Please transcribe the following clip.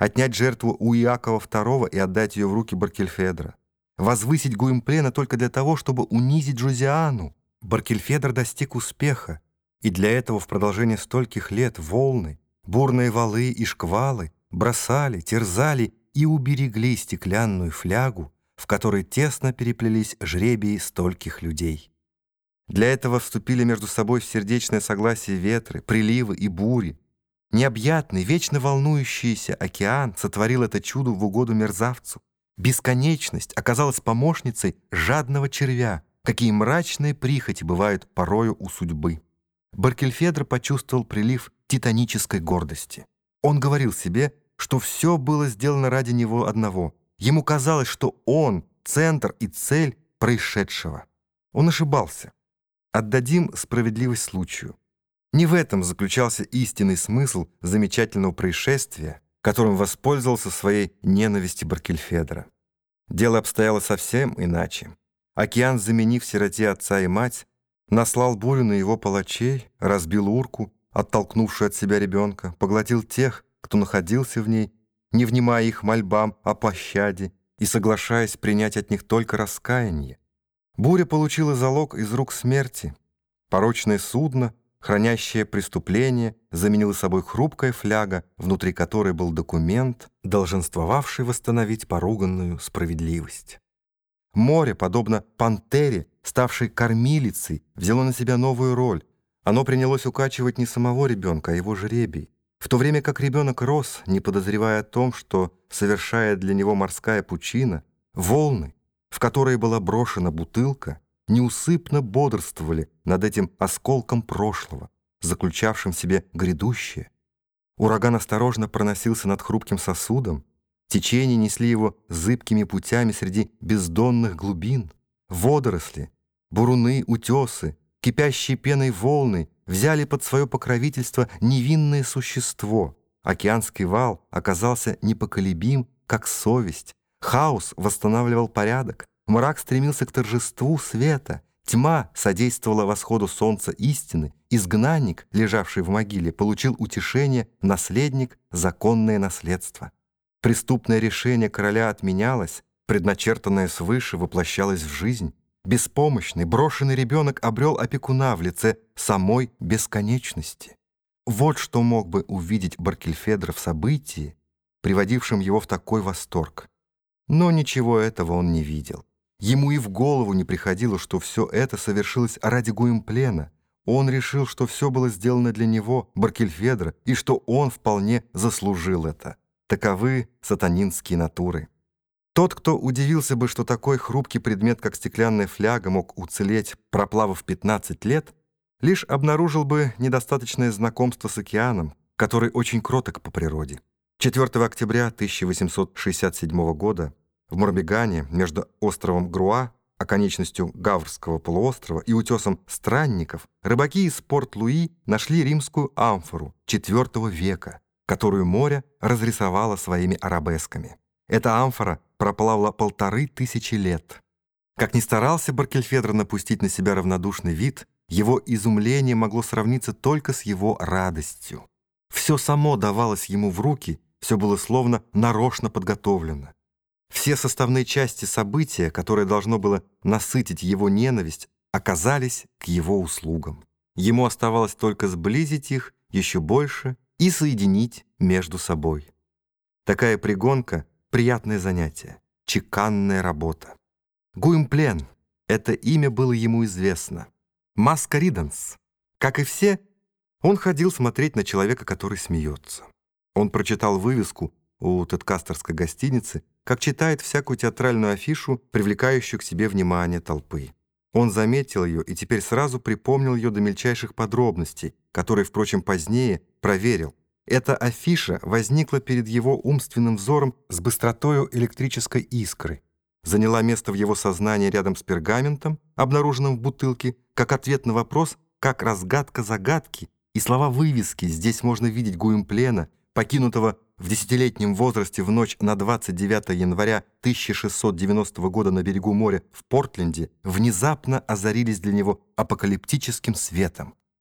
отнять жертву у Иакова II и отдать ее в руки Баркельфедра, возвысить Гуимплена только для того, чтобы унизить Джузиану. Баркельфедр достиг успеха, и для этого в продолжение стольких лет волны, бурные валы и шквалы бросали, терзали и уберегли стеклянную флягу, в которой тесно переплелись жребии стольких людей. Для этого вступили между собой в сердечное согласие ветры, приливы и бури. Необъятный, вечно волнующийся океан сотворил это чудо в угоду мерзавцу. Бесконечность оказалась помощницей жадного червя, какие мрачные прихоти бывают порою у судьбы. Баркельфедро почувствовал прилив титанической гордости. Он говорил себе, что все было сделано ради него одного. Ему казалось, что он — центр и цель происшедшего. Он ошибался. Отдадим справедливость случаю. Не в этом заключался истинный смысл замечательного происшествия, которым воспользовался своей ненависти Баркельфедра. Дело обстояло совсем иначе. Океан, заменив сироте отца и мать, наслал бурю на его палачей, разбил урку, оттолкнувшую от себя ребенка, поглотил тех, кто находился в ней, не внимая их мольбам о пощаде и соглашаясь принять от них только раскаяние. Буря получила залог из рук смерти. Порочное судно, хранящее преступление, заменило собой хрупкая фляга, внутри которой был документ, долженствовавший восстановить поруганную справедливость. Море, подобно пантере, ставшей кормилицей, взяло на себя новую роль. Оно принялось укачивать не самого ребенка, а его жребий. В то время как ребенок рос, не подозревая о том, что совершает для него морская пучина, волны, в которые была брошена бутылка, неусыпно бодрствовали над этим осколком прошлого, заключавшим в себе грядущее. Ураган осторожно проносился над хрупким сосудом, течения несли его зыбкими путями среди бездонных глубин, водоросли, буруны, утесы, кипящие пеной волны взяли под свое покровительство невинное существо. Океанский вал оказался непоколебим, как совесть. Хаос восстанавливал порядок. Мрак стремился к торжеству света. Тьма содействовала восходу солнца истины. Изгнанник, лежавший в могиле, получил утешение, наследник — законное наследство. Преступное решение короля отменялось, предначертанное свыше воплощалось в жизнь. Беспомощный, брошенный ребенок обрел опекуна в лице самой бесконечности. Вот что мог бы увидеть Баркельфедро в событии, приводившем его в такой восторг. Но ничего этого он не видел. Ему и в голову не приходило, что все это совершилось ради Гуимплена. Он решил, что все было сделано для него, Баркельфедра, и что он вполне заслужил это. Таковы сатанинские натуры. Тот, кто удивился бы, что такой хрупкий предмет, как стеклянная фляга, мог уцелеть, проплавав 15 лет, лишь обнаружил бы недостаточное знакомство с океаном, который очень кроток по природе. 4 октября 1867 года в Мурбигане между островом Груа, оконечностью Гаврского полуострова и утесом Странников, рыбаки из Порт-Луи нашли римскую амфору IV века, которую море разрисовало своими арабесками. Эта амфора проплавала полторы тысячи лет. Как ни старался Баркельфедро напустить на себя равнодушный вид, его изумление могло сравниться только с его радостью. Все само давалось ему в руки, все было словно нарочно подготовлено. Все составные части события, которое должно было насытить его ненависть, оказались к его услугам. Ему оставалось только сблизить их еще больше и соединить между собой. Такая пригонка приятное занятие, чеканная работа. Гуимплен — это имя было ему известно. Маскариденс. Как и все, он ходил смотреть на человека, который смеется. Он прочитал вывеску у Теткастерской гостиницы, как читает всякую театральную афишу, привлекающую к себе внимание толпы. Он заметил ее и теперь сразу припомнил ее до мельчайших подробностей, которые, впрочем, позднее проверил. Эта афиша возникла перед его умственным взором с быстротою электрической искры, заняла место в его сознании рядом с пергаментом, обнаруженным в бутылке, как ответ на вопрос, как разгадка загадки, и слова вывески здесь можно видеть Гуимплена, покинутого в десятилетнем возрасте в ночь на 29 января 1690 года на берегу моря в Портленде, внезапно озарились для него апокалиптическим светом.